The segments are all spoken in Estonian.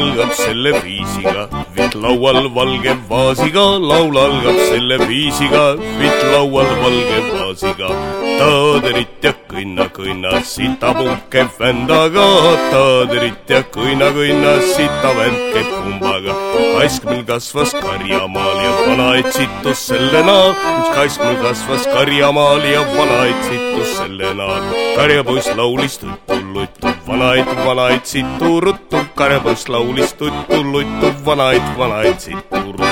algab selle viisiga, vitt laual valge vaasiga, laul algab selle viisiga, vitt laual valge vaasiga. taaderit ja kõnna, kõnna, sitapump käib vändaga, taaderit ja kõnna, kõnna, sita vänd käib kumbaga. kaiskmel kasvas karjamaal ja vanaid situs selle naal, üks kaiskmel kasvas karjamaal ja vanaid situs selle naal. karjapoiss laulis tuttu-luttu, vanaid, vanaid situ ruttu, karjapoiss laulis tuttu-luttu, vanaid, vanaid situ ruttu.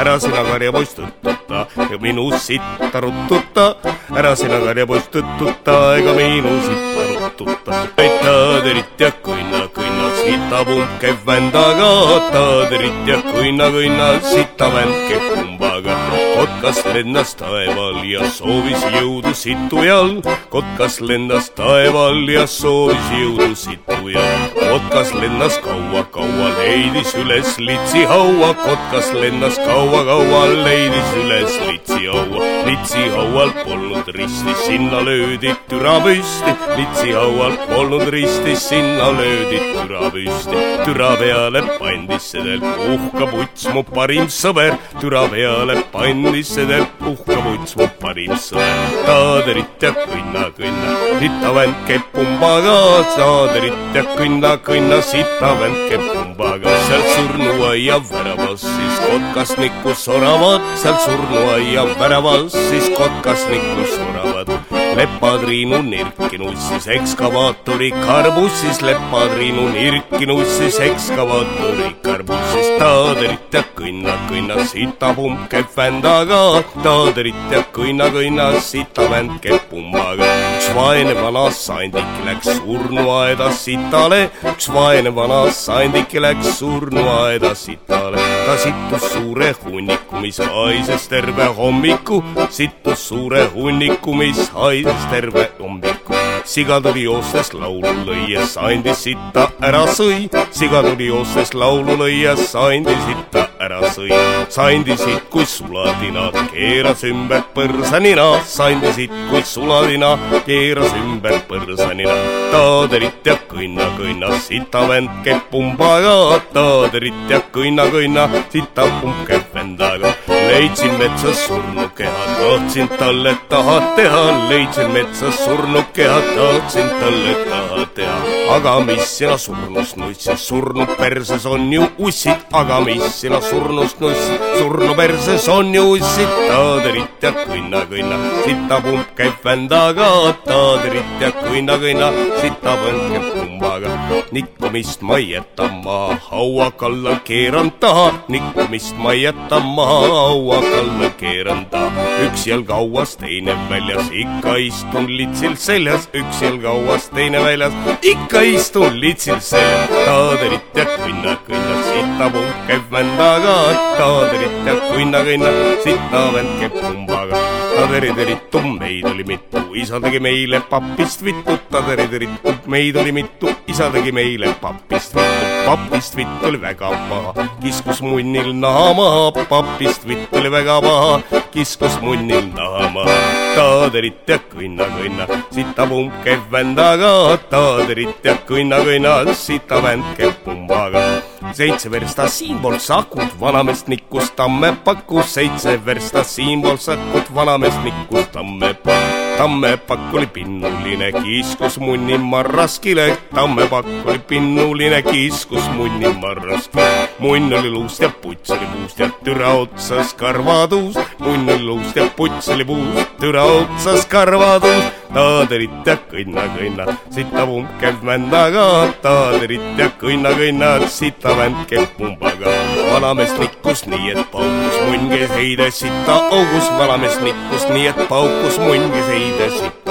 ära sina, karjapoiss, tõttuta ja minu sitta ruttuta, ära sina, karjapoiss, tõttuta ega minu sitta ruttuta. taaderit ja kõnna, kõnna, sitapump käib vändaga, taaderit ja kõnna, kõnna, sitavänd käib kumbaga. Kotkas lendas taeval ja soovis jõudu situjal, kotkas lendas taeval ja soovis jõudu situjal. kotkas lendas kaua-kaua, leidis üles litsihaua, kotkas lendas kaua-kaua, leidis üles litsihaua. litsihaual polnud risti, sinna löödi türa püsti, litsihaual polnud risti, sinna löödi türa püsti. türa peale pandi sedel uhka puts, mu parim sõber, türa peale pandi sedel uhka puts, mu parim sõber. taaderit ja kõnna, kõnna, sitavänd käib pumbaga, taaderit ja kõnna, kõnna, sitavänd käib pumbaga. seal surnuaia väravas siis kotkasnikku soravad, seal surnuaia väravas siis kotkasnikku soravad lepatriinu nirkinussis ekskavaatori karbussis, lepatriinu nirkinussis ekskavaatori karbussis. taaderit ja kõnna, kõnna, sitapump käib vändaga, taaderit ja kõnna, kõnna, sitavänd käib pumbaga. üks vaene vana sandik läks surnuaeda sitale, üks vaene vana sandik läks surnuaeda sitale. ta sittus suure hunniku, mis haises terve hommiku, sittus suure hunniku, mis haises terve hommiku. siga tuli joostes laulu lõies, andis sitta ära sõi, siga tuli joostes laulu lõies, andis sitta ära sõi. sandisid kui suladina, keeras ümber põrsanina, sandisid kui suladina, keeras ümber põrsanina. taaderit ja kõnna, kõnna, sitavend käib pumbaga, taaderit ja kõnna, kõnna, sitapump käib vendaga. leidsin metsas surnukeha, tahtsin talle taha teha, leidsin metsas surnukeha, tahtsin talle taha teha. Aga mis sina surnust nussid, surnud perses on ju ussid, aga mis sina surnust nussid, surnu perses on ju ussid, taaderit ja kõnna, kõnna, sitapump käib vändaga, taaderit ja kõnna, kõnna, sitapump käib pumbaga. nikkumist ma ei jäta maha, haua kallal keeran taha, nikkumist ma ei jäta maha, haua kallal keeran taha. üks jalg hauas, teine väljas, ikka istun litsil seljas, üks jalg hauas, teine väljas, ikka istun litsil seljas. taaderit ja kõnna, kõnna, sitapump käib vändaga, taaderit ja kõnna, kõnna, sitavend käib pumbaga. Taderitiritu, meid oli mitu, isa tegi meile papist vittu, taderitiritu, meid oli mitu, isa tegi meile papist vittu. papist vitt oli väga paha, kiskus munnil naha maha, papist vitt oli väga paha, kiskus munnil naha maha. taaderit ja kõnna, kõnna, sitapump käib vändaga, taaderit ja kõnna, kõnna, sitavänd käib pumbaga seitse versta siinpool Sakut, vanameest nikkus Tammepakus, seitse versta siinpool Sakut, vanameest nikkus Tammepakk. Tammepak oli pinnuline, kiskus munni marraskile, Tammepak oli pinnuline, kiskus munni marraskile. Munn oli luust ja puts oli puust ja türa otsas karvatuus, munn oli luust ja puts oli puust, türa otsas karvatuus taaderit ja kõnna, kõnna, sitapump käib mändaga, taaderit ja kõnna, kõnna, sitavänd käib pumbaga. vanamees nikkus nii, et paukus, munn käis heide sita augus, vanamees nikkus nii, et paukus, munn käis heide sita.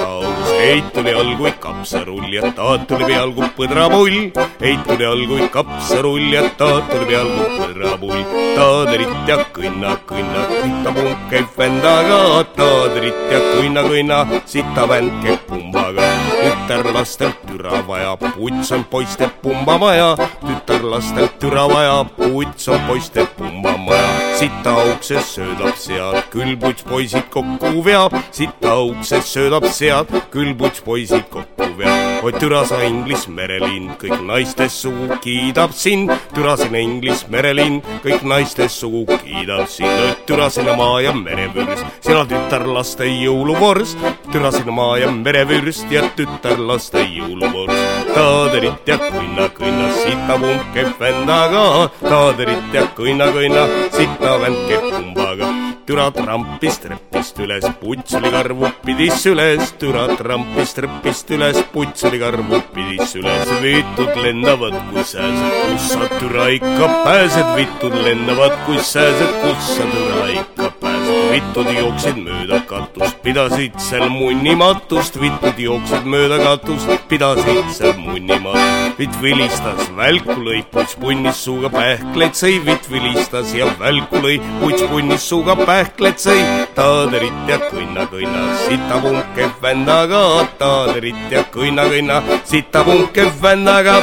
Heit tuli all kui kapsarull ja taat tuli peal kui põdrapull, heit tuli all kui kapsarull ja taat tuli peal kui põdrapull. taaderit ja kõnna, kõnna, sitapump käib vändaga, taaderit ja kõnna, kõnna, sitavänd käib pumbaga. tütarlastelt türa vaja, puts on poiste pumbamaja, tütarlastelt türa vaja, puts on poiste pumbamaja. sita ukses söödab sead, küll puts poisid kokku veab, sita ukses söödab sead, küll puts poisid kokku veab. oi türa sa Inglis merelind, kõik naistest sugu kiidab sind, türa sina Inglis merelind, kõik naistest sugu kiidab sind, türa sina maa ja merevürst, sina tütarlaste jõuluvorst, türa sina maa ja merevürst ja tütarlaste jõuluvorst. Taaderit ja kõnna, kõnna, sita pump käib vändaga, taaderit ja kõnna, kõnna, sita vänd käib pumbaga türa trampist trepist üles, puts oli karvu pidis üles, türa trampist trepist üles, puts oli karvu pidis üles. vitud lendavad kui sääsed, kus sa türa ikka pääsed, vitud lendavad kui sääsed, kus sa türa ikka vitud jooksid mööda katust, pidasid seal munnimatust, vitud jooksid mööda katust, pidasid seal munnimatust. vitt vilistas, välku lõi, puts punnis suuga pähkleid sõi, vitt vilistas ja välku lõi, puts punnis suuga pähkleid sõi, taaderit ja kõnna-kõnna, sitapunk käib vändaga, taaderit ja kõnna-kõnna, sitapunk käib vändaga